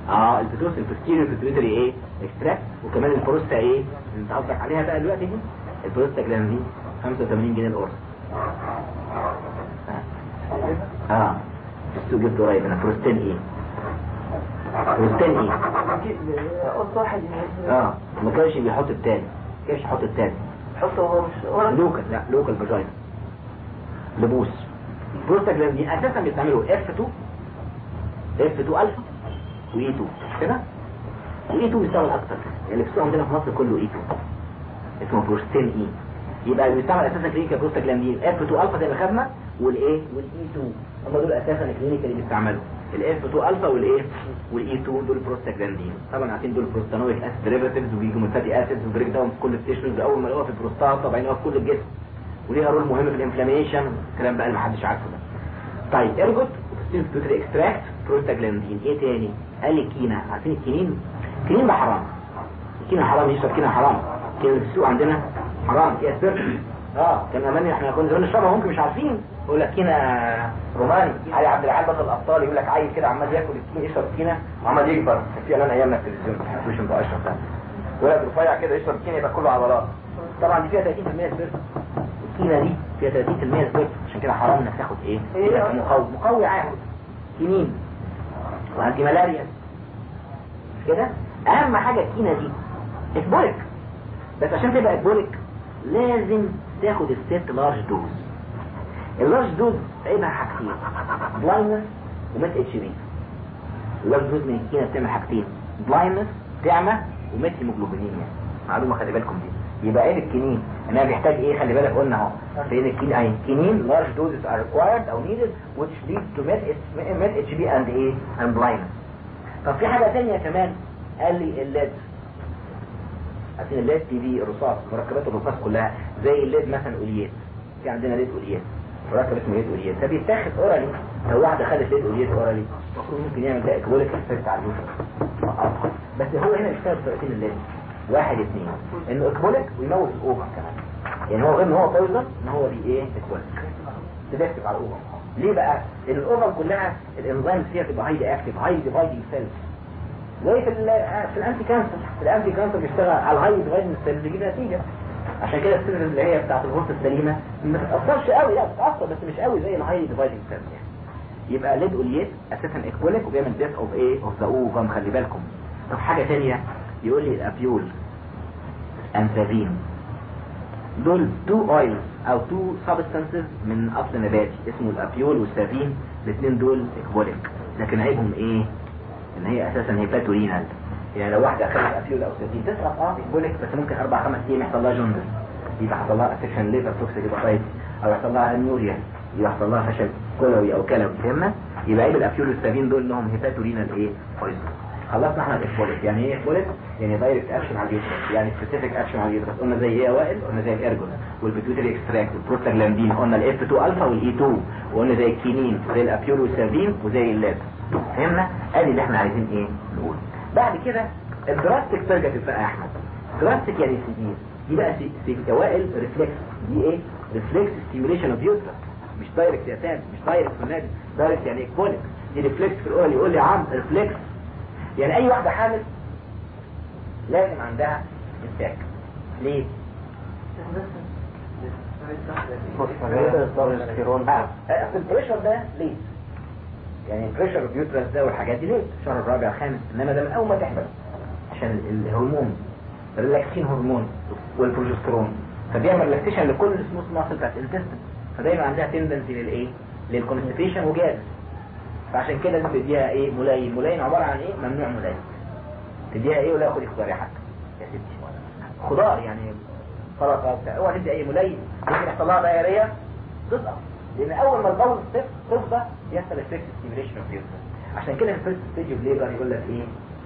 آه البيتوس البوستيريور البيتيوتري إيه اكستراكت وكمان البروستا إيه أنت قصدك عليها بقى دلوقتي دي. البروستا جلاندين 85 جنيه القرص آه, آه. جبت قريب. أنا بروستين إيه بروستين إيه؟ آه ما كانش بيحط التاني. ما كانش يحط التاني.
حطه هو مش
local لا local vaginal pose. prostaglandin أساسا بيستعملوا F 2 F 2 alpha و E 2 كده؟ و E 2 بيستعمل أكتر. اللي بيستعمل عندنا في مصر كله E 2 اسمه بروستين E يبقى بيستعمل أساسا clinical prostaglandin F 2 الفا زي ما خدنا والايه وال E 2 هم دول أساسا clinical اللي بيستعملوا. ال F 2 الفا والايه وال E 2 دول بروستاجلاندين طبعا عارفين دول prostanoic acid derivatives وبيجوا من fatty acids و breakdown في كل ال tissues أول ما يلاقوها في البروستات طبعا يلاقوها في كل الجسم. وليها role مهم في ال inflammation الكلام بقى اللي محدش عارفه ده. طيب ergot pituitary extract prostaglandin إيه تاني؟ قال لي كينا. عارفين ال quinine؟ ال quinine ده حرام. الكينا حرام يشرب كينا حرام. كينا في السوق عندنا حرام. يا آه كان زمان إحنا كنا زمان نشربها ممكن مش عارفين. يقول لك كينا روماني علي عبد العال بطل الأبطال يقول لك عيل كده عمال ياكل الكينا يشرب كينا وعمال يكبر. كان في إعلان ايامنا في التلفزيون. مش انت اشرف ده ولد رفيع كده يشرب كينا يبقى كله عضلات طبعا دي فيها 30% سبيرت الكينا دي فيها 30% سبيرت عشان كده حرام إنك تاخد إيه؟
إيه؟
مقوي مقوي عام quinine و anti malaria. مش كده؟ أهم حاجة الكينا دي ecbolic بس عشان تبقى ecbolic لازم تاخد الست large dose. ال large dose عيبها حاجتين blindness و met Hb ال large dose من الكينا بتعمل حاجتين blindness تعمى و methemoglobinemia معلومة خلي بالكم دي. يبقى عيب ال quinine. انها بيحتاج إيه؟ خلي بالك قلنا أهو. بين ال quinine أي quinine large doses are required أو needed which lead to met اتش بي and إيه and blindness. طب في حاجة ثانية كمان. قال لي ال lead. عارفين ال lead دي رصاص مركبات الرصاص كلها زي ال lead مثلا oleate. في عندنا lead oleate. مركب اسمه lead oleate ده بيتاخد orally. لو واحدة خدت lead oleate orally المفروض ممكن يعمل ده ecbolic effect على ال uter بس هو هنا بيشتغل بطريقتين ال lead واحد اثنين إنه ecbolic ويموت ال ovum كمان. يعني هو غير إن هو poison إن هو بي إيه ecbolic تدفق على ال ovum ليه بقى؟ لأن ال ovum كلها الانزيم فيها تبقى highly active highly dividing cells زي في ال- في ال anti cancer. ال anti cancer بيشتغل على ال high dividing cells بيجيب نتيجة. عشان كده ال cells اللي هي بتاعت الغرفة السليمة ما تتأثرش قوي لا بتتأثر بس مش قوي زي ال high dividing cells يعني. يبقى lead oleate أساسا ecbolic وبيعمل death of إيه of the ovum خلي بالكم. طب حاجة ثانية يقول لي ال apiol and savin دول two oils أو two substances من أصل نباتي اسمه ال apiol وال savin الاثنين دول ecbolic لكن عيبهم إيه ان هي أساسا hepatorenal يعني لو واحدة اخذت apiol أو savin تسرق آه ecbolic بس ممكن أربع خمس أيام يحصل لها jaundice يبقى يحصل لها affection liver toxic hepatitis أو يحصل لها anuria يبقى يحصل لها فشل كلوي أو كلوي فهمنا؟ يبقى عيب ال apiol وال savin دول انهم hepatorenal إيه؟ poison خلصنا إحنا ال ecbolic يعني إيه ecbolic يعني direct action على ال uterus يعني specific action على ال uterus قلنا زي إيه وائل؟ قلنا زي الارجون وال pituitary extract وال prostaglandin قلنا ال F 2 alpha وال E 2 وقلنا زي الكينين زي الابيول والسافين وزي اللاب فهمنا؟ ادي اللي إحنا عايزين إيه؟ نقول بعد كده ال drastic purgative بقى يا احمد drastic يعني severe دي بقى اوائل reflex دي إيه reflex stimulation of uterus مش direct يا تاني مش direct في النادي direct يعني ecbolic دي reflex في الأول يقول لي يا عم reflex يعني اي واحدة حامل لازم عندها انتاج ليه؟ آه، ال pressure ده ليه؟ يعني ال pressure ال uterus ده والحاجات دي ليه؟ الشهر الرابع الخامس. إنما ده من أول ما تحمل عشان ال- الهرمون ال relaxin hormone وال progesterone فبيعمل relaxation لكل ال smooth muscle بتاعت ال intestine فدايما عندها tendency للإيه؟ لل constipation وجاز. فعشان كده لازم تديها إيه؟ ملاين ملاين عبارة عن إيه؟ ممنوع ملاين تديها إيه ولا خدي خضار يا حاج يا ستي. خضار يعني سلطة اوعى تدي أي ملين ممكن يحصل لها diarrhea تسقط لأن أول ما ال bowel تفضى يحصل reflex stimulation of uterus عشان كده في ال first stage of labor يقول لك إيه؟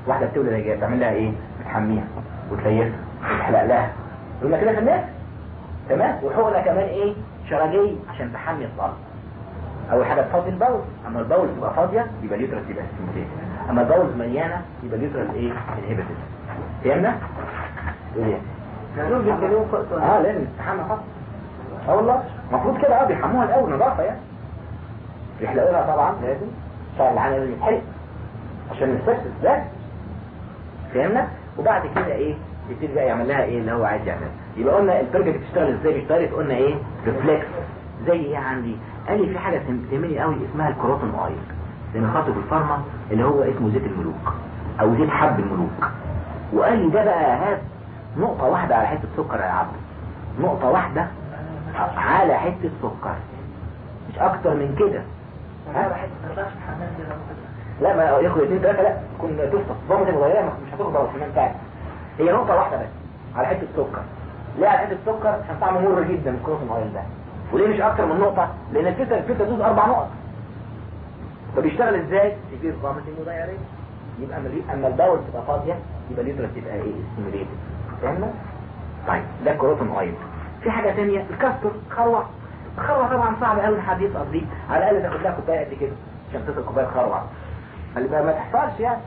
واحدة بتولد هي تعمل لها إيه؟ بتحميها. وتليسها وتحلق لها. يقول لك كده في الناس تمام؟ وحقنة كمان إيه؟ شرجية عشان تحمي الطلق أول حاجة تفضي ال bowel. أما ال bowel تبقى فاضية يبقى ال uterus يبقى stimulated أما ال bowel مليانة يبقى ال uterus إيه؟
inhibited فهمنا؟ إيه؟
آه لازم. تستحمى خط آه والله. المفروض كده آه بيحموها الأول نظافة يعني. يحلقوا لها طبعا لازم. العانه لازم يتحلق عشان ال sepsis ده فهمنا؟ وبعد كده إيه؟ يبتدي بقى يعمل لها إيه اللي هو عايز يعملها يبقى قلنا ال purgative بتشتغل إزاي؟ بيشتغل قلنا إيه؟ reflex زي إيه عندي؟ قال لي في حاجة تهمني قوي اسمها ال croton oil لأن خدته في ال pharma اللي هو اسمه زيت الملوك. أو زيت حب الملوك. وقال لي ده بقى هات نقطة واحدة على حتة سكر يا عبد. نقطة واحدة على حتة سكر. مش أكتر من كده؟ لا ما ياخد اتنين تلاتة لا تكون تفطس ضمت المغيرة مش هتفضل الحمام بتاعك. هي نقطة واحدة بس على حتة سكر. ليه على حتة سكر عشان طعمه مر جدا ال croton oil ده. وليه مش أكتر من نقطة؟ لأن ال fatal ال fatal dose أربع نقط. فبيشتغل إزاي؟ severe vomiting و diarrhea يبقى أما ال bowel تبقى فاضية يبقى ال uterus تبقى إيه؟ stimulated فاهمنا؟ طيب ده ال croton oil في حاجة تانية؟ ال castor خروع الخروع طبعا صعب قوي حد يسقط دي على الأقل تاخد لها كوباية قد كده عشان تسقط كوباية خروع. اللي بقى ما تحصلش يعني.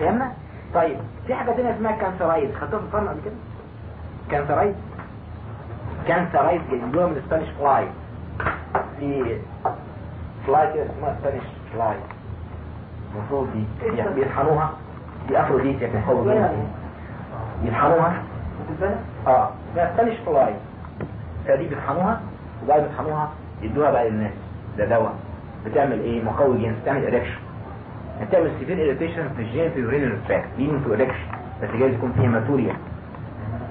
فهمنا؟ طيب في حاجة تانية اسمها cantharides. خدتوها في ال pharma قبل كده؟ cantharides؟ cantharides بيجيبوها من ال Spanish fly. في fly كده اسمها Spanish fly. المفروض دي يعني بيطحنوها. دي aphrodite يعني؟ هو يطحنوها آه. ده Spanish fly. فدي بيطحنوها وبعد ما يطحنوها يدوها بقى للناس. ده دواء. بتعمل إيه؟ مقوي جنس. بتعمل erection بتعمل severe irritation في ال genito في ال urinary tract leading to erection بس جايز يكون فيها hematuria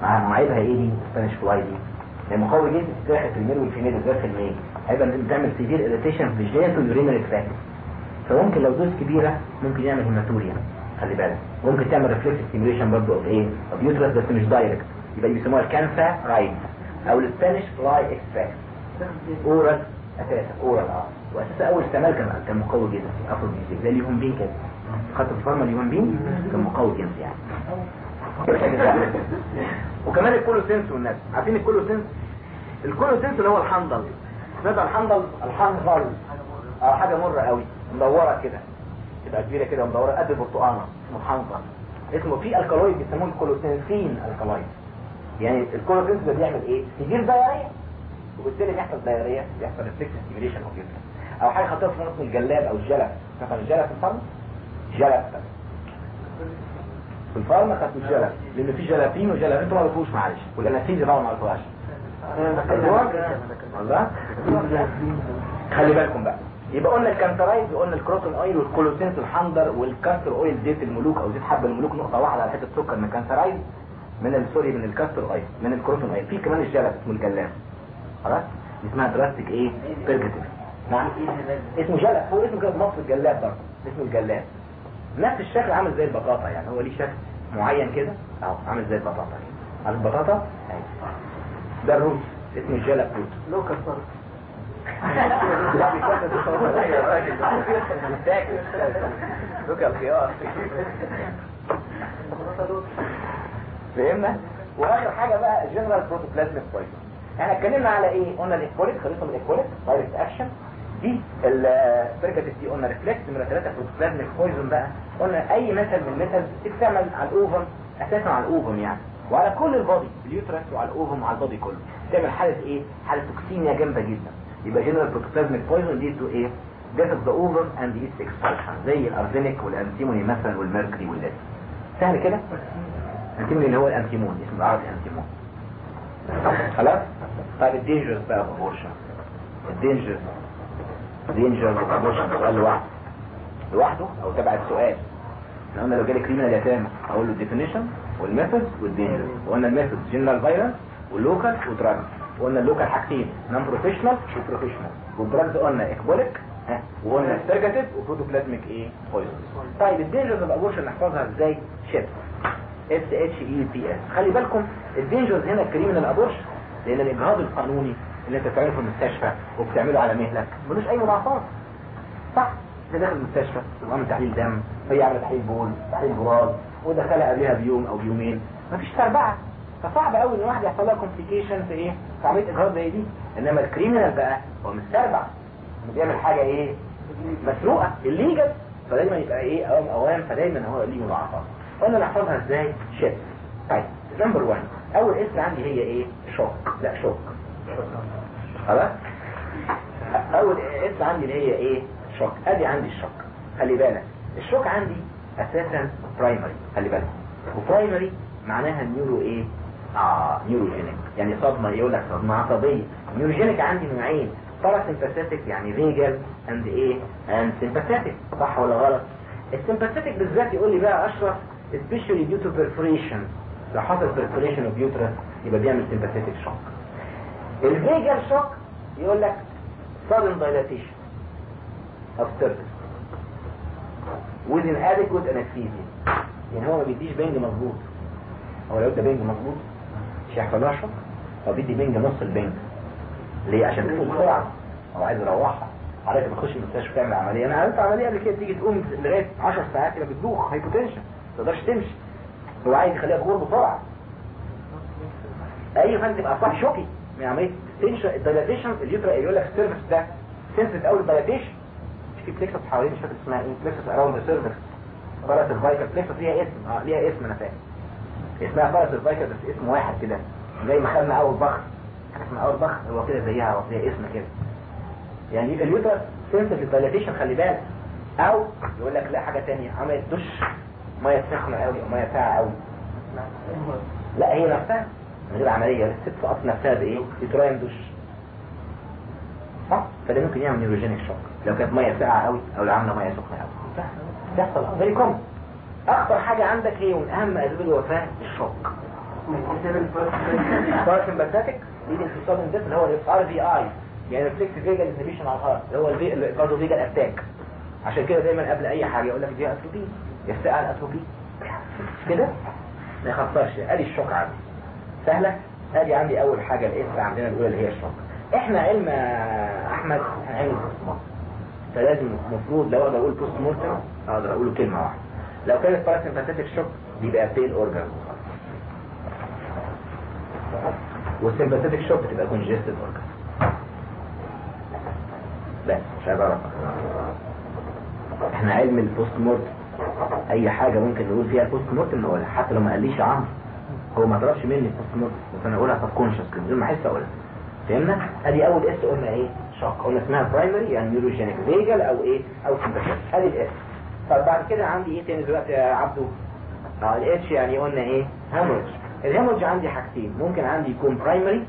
مع مواعيدها إيه دي؟ Spanish fly دي. ده مقوي جنس بتاخد في ال male وال female وبتاخد في ال male. هيبقى بتعمل severe irritation في ال genito في ال urinary tract فممكن لو dose كبيرة ممكن يعمل hematuria خلي بالك. ممكن تعمل reflex stimulation برضه of إيه of uterus بس مش direct يبقى بيسموها ال cantharides أو ال Spanish fly extract oral أساسا oral آه واساسا أول استعمال كان كان مقوي جدا aphrodisiac زي ال yohimbine كده. خدتوا في ال pharma ال yohimbine كان مقوي جدا يعني. وكمان ال colocynth والناس. عارفين ال colocynth ال colocynth اللي هو الحنظل. سمعت الحنظل؟ الحنظل. آه حاجة مرة قوي. مدورة كده. تبقى كبيرة كده مدوره قد البرتقانة. اسمه حنظل اسمه في الكالويد بيسموه الكولوسينسين الكالويد يعني ده بيعمل إيه؟ يجيب دايرية وبالتالي بيحصل دايرية بيحصل ريفلكس ستيميوليشن اوف يوترس أو حاجة خطيرة في اسمه الجلاب أو الجلب مثلا الجلب في الفرن؟ جلب في الفارما خدت الجلب لأن في جلابين وجلب أنتوا ما عرفوش معلش والانستيزيا طبعا ما عرفوهاش والله؟ خلي بالكم بقى. يبقى قلنا ال cantharides وقلنا ال croton oil وال colocynth الحنظل وال castor oil زيت الملوك أو زيت حب الملوك نقطة واحدة على حتة سكر من الكانترايز. من السوري من الكاستر اويل من الكروتون اويل في كمان اسمه ال jalap خلاص؟ اسمها drastic إيه؟ purgative نعم؟ اسمه jalap هو اسمه كده مصر ال jalap برضه. اسمه ال jalap. نفس الشكل عامل زي البطاطا يعني. هو ليه شكل معين كده. أهو عامل زي البطاطا. عارف البطاطا؟ أهي. ده ال root اسمه ال jalap root
لو كسرت.
لا بيكسر أيوه يا راجل دوك الخيار فهمنا؟ وآخر حاجة بقى general protoplasmic poison إحنا اتكلمنا على إيه؟ قلنا ال ecbolic خلينا من ال ecbolic direct action دي ال purgative دي قلنا reflex نمرة ثلاثة protoplasmic poison بقى. قلنا أي metal من ال metals بتستعمل على ال ovum أساسا على ال ovum يعني. وعلى كل ال body ال uterus وعلى ال ovum وعلى ال body كله. تعمل حالة إيه؟ حالة toxemia جامدة جدا. يبقى general protoplasmic poison due to إيه؟ death of the ovum and its expulsion زي ال arsenic وال antimony مثلا وال mercury وال lead سهل كده؟ ال antimony اللي هو الأنتيمون اسمه العربي انتيمون خلاص؟ طيب ال dangers بقى abortion ال dangers. dangers abortion سؤال لوحده. لوحده؟ أو تبع السؤال. إحنا قلنا لو جالي criminal abortion أقول له ال definition وال method وال dangers وقلنا ال method general violence وال local و drugs وقلنا ال local حاجتين non-professional و professional وال drugs قلنا ecbolic وقلنا purgative و protoplasmic إيه؟ poison طيب ال dangers of abortion نحفظها إزاي؟ SHIPS S H I P S خلي بالكم ال dangers هنا ال criminal abortion لأن الإجهاض القانوني اللي أنت بتعمله في المستشفى وبتعمله على مهلك ملوش أي مضاعفات. صح انت داخل المستشفى وعمل تحليل دم هي عملت تحليل بول تحليل براز ودخلها قبلها بيوم أو بيومين. مفيش سربعة. فصعب قوي إن واحد يحصل لها complication في إيه؟ في عملية إجهاض زي دي. إنما ال criminal بقى هو متسربع. بيعمل حاجة إيه؟ مسروقة illegal فدايما يبقى إيه؟ أوام أوام فدايما هو ليه مضاعفات. قلنا نحفظها إزاي؟ SHIPS طيب number 1 أول اسم عندي هي إيه؟ shock. لا shock. خلاص؟ أول اسم عندي اللي هي إيه؟ shock. أدي عندي ال shock. خلي بالك. ال shock عندي أساسا primary خلي بالك. و primary معناها neuro إيه؟ آه neurogenic يعني صدمة يقول لك صدمة عصبية. neurogenic عندي نوعين. parasympathetic يعني vagal and إيه؟ and sympathetic صح ولا غلط؟ ال sympathetic بالذات يقول لي بقى أشرف especially due to perforation. لو حصل perforation of uterus يبقى بيعمل sympathetic shock. ال vagal shock يقول لك sudden dilatation of cervix with inadequate anesthesia. يعني هو ما بيديش بنج مظبوط. هو لو ادى بنج مظبوط مش هيحصل لها shock هو بيدي بنج نص البنج. ليه؟ عشان تقوم بسرعة. هو عايز يروحها. حضرتك بتخش المستشفى تعمل عملية. أنا عملت عملية قبل كده تيجي تقوم لغاية 10 ساعات يبقى بتدوخ hypotension تقدرش تمشي. هو عايز يخليها تغور بسرعة أي فانت تبقى صح شوكي. من عملية تنشن الدايلاتيشن اليوترا لك السيرفكس ده. سنسيت قوي الدايلاتيشن. مش في بليكسس حوالين مش فاكر اسمها إيه بليكسس أراوند ذا سيرفكس فرس الفايكر بليكسس ليها اسم آه ليها اسم أنا فاهم. اسمها فرس الفايكر بس اسم واحد كده. زي ما خدنا أول بخر اسمها أول بخر هو كده زيها هو ليها اسم كده. يعني اليوترا سنسيت للدايلاتيشن خلي بالك. أو يقول لك لا حاجة ثانية عملت دش. مية سخنة قوي أو مية ساقعة قوي لا هي نفسها من غير عملية الست سقط نفسها بإيه؟ uterine douche صح؟ فده ممكن يعمل neurogenic shock لو كانت مية ساقعة قوي أو لو عاملة مية سخنة قوي تحصل very common اخطر حاجة عندك هي من أهم أسباب الوفاة ال shock. parasympathetic lead انتصاب الدم اللي هو ال RVI يعني reflex vagal inhibition على ال heart اللي هو ال cardio vagal attack عشان كده دايما قبل أي حاجة يقول لك دي. اتروبي يستقع الاتروبي كده؟ ما يخسرش أدي ال shock عندي. سهلة؟ أدي عندي أول حاجة ال S عندنا الأولى اللي هي ال shock إحنا علم أحمد علم postmortem فلازم المفروض لو أقدر أقول postmortem أقدر أقوله كلمة واحدة. لو كانت parasympathetic shock بيبقى pale organ وال sympathetic shock بتبقى congested organ بس مش عايز أعرف. إحنا علم ال postmortem أي حاجة ممكن نقول فيها ال postmortem نقولها حتى لو ما قاليش عمرو هو ما طلبش مني ال postmortem بس أنا أقولها subconscious كده بدون ما احس أقولها. فهمنا؟ أدي أول S قلنا إيه؟ shock قلنا اسمها primary يعني neurogenic vagal أو إيه؟ أو sympathetic أدي ال S طب بعد كده عندي إيه تاني دلوقتي يا عبدو؟ آه ال H يعني قلنا إيه؟ hemorrhage ال hemorrhage عندي حاجتين. ممكن عندي يكون primary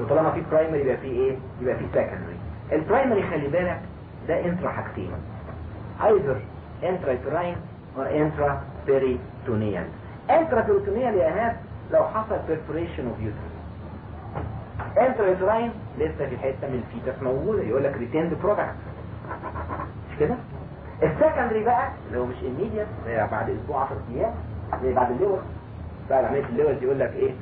وطالما في primary يبقى في إيه؟ يبقى في secondary ال primary خلي بالك ده intra حاجتين. Either intrauterine or intraperitoneal. Intraperitoneal يا إيهاب لو حصل perforation of uterus. Intrauterine لسه في حتة من ال fetus موجودة يقول لك retained product. مش كده؟ ال secondary بقى لو مش immediate بعد أسبوع 10 أيام زي بعد اللوز. بعد عمليه اللوز يقول لك إيه؟